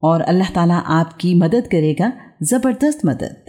اور اللہ تعالیٰ آپ کی مدد کرے گا زبردست مدد۔